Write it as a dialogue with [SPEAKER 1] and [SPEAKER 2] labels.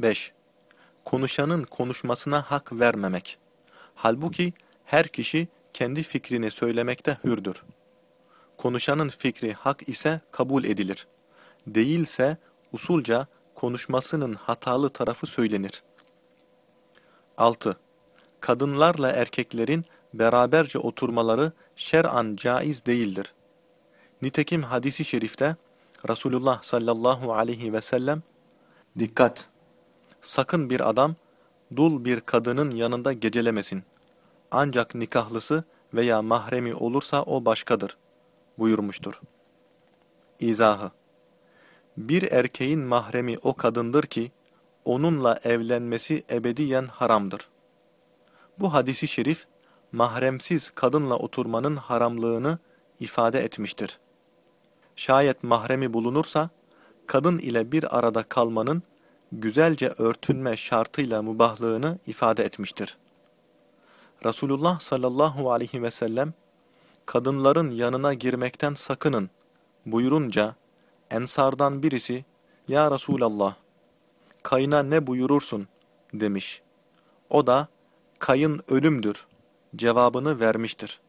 [SPEAKER 1] 5. Konuşanın konuşmasına hak vermemek. Halbuki her kişi kendi fikrini söylemekte hürdür. Konuşanın fikri hak ise kabul edilir. Değilse usulca konuşmasının hatalı tarafı söylenir. 6. Kadınlarla erkeklerin beraberce oturmaları şer'an caiz değildir. Nitekim hadisi şerifte Resulullah sallallahu aleyhi ve sellem Dikkat! Sakın bir adam dul bir kadının yanında gecelemesin. Ancak nikahlısı veya mahremi olursa o başkadır buyurmuştur. İzahı Bir erkeğin mahremi o kadındır ki onunla evlenmesi ebediyen haramdır. Bu hadisi şerif mahremsiz kadınla oturmanın haramlığını ifade etmiştir. Şayet mahremi bulunursa, kadın ile bir arada kalmanın güzelce örtünme şartıyla mubahlığını ifade etmiştir. Resulullah sallallahu aleyhi ve sellem, kadınların yanına girmekten sakının buyurunca, ensardan birisi, Ya Resulallah, kayına ne buyurursun demiş. O da, kayın ölümdür cevabını vermiştir.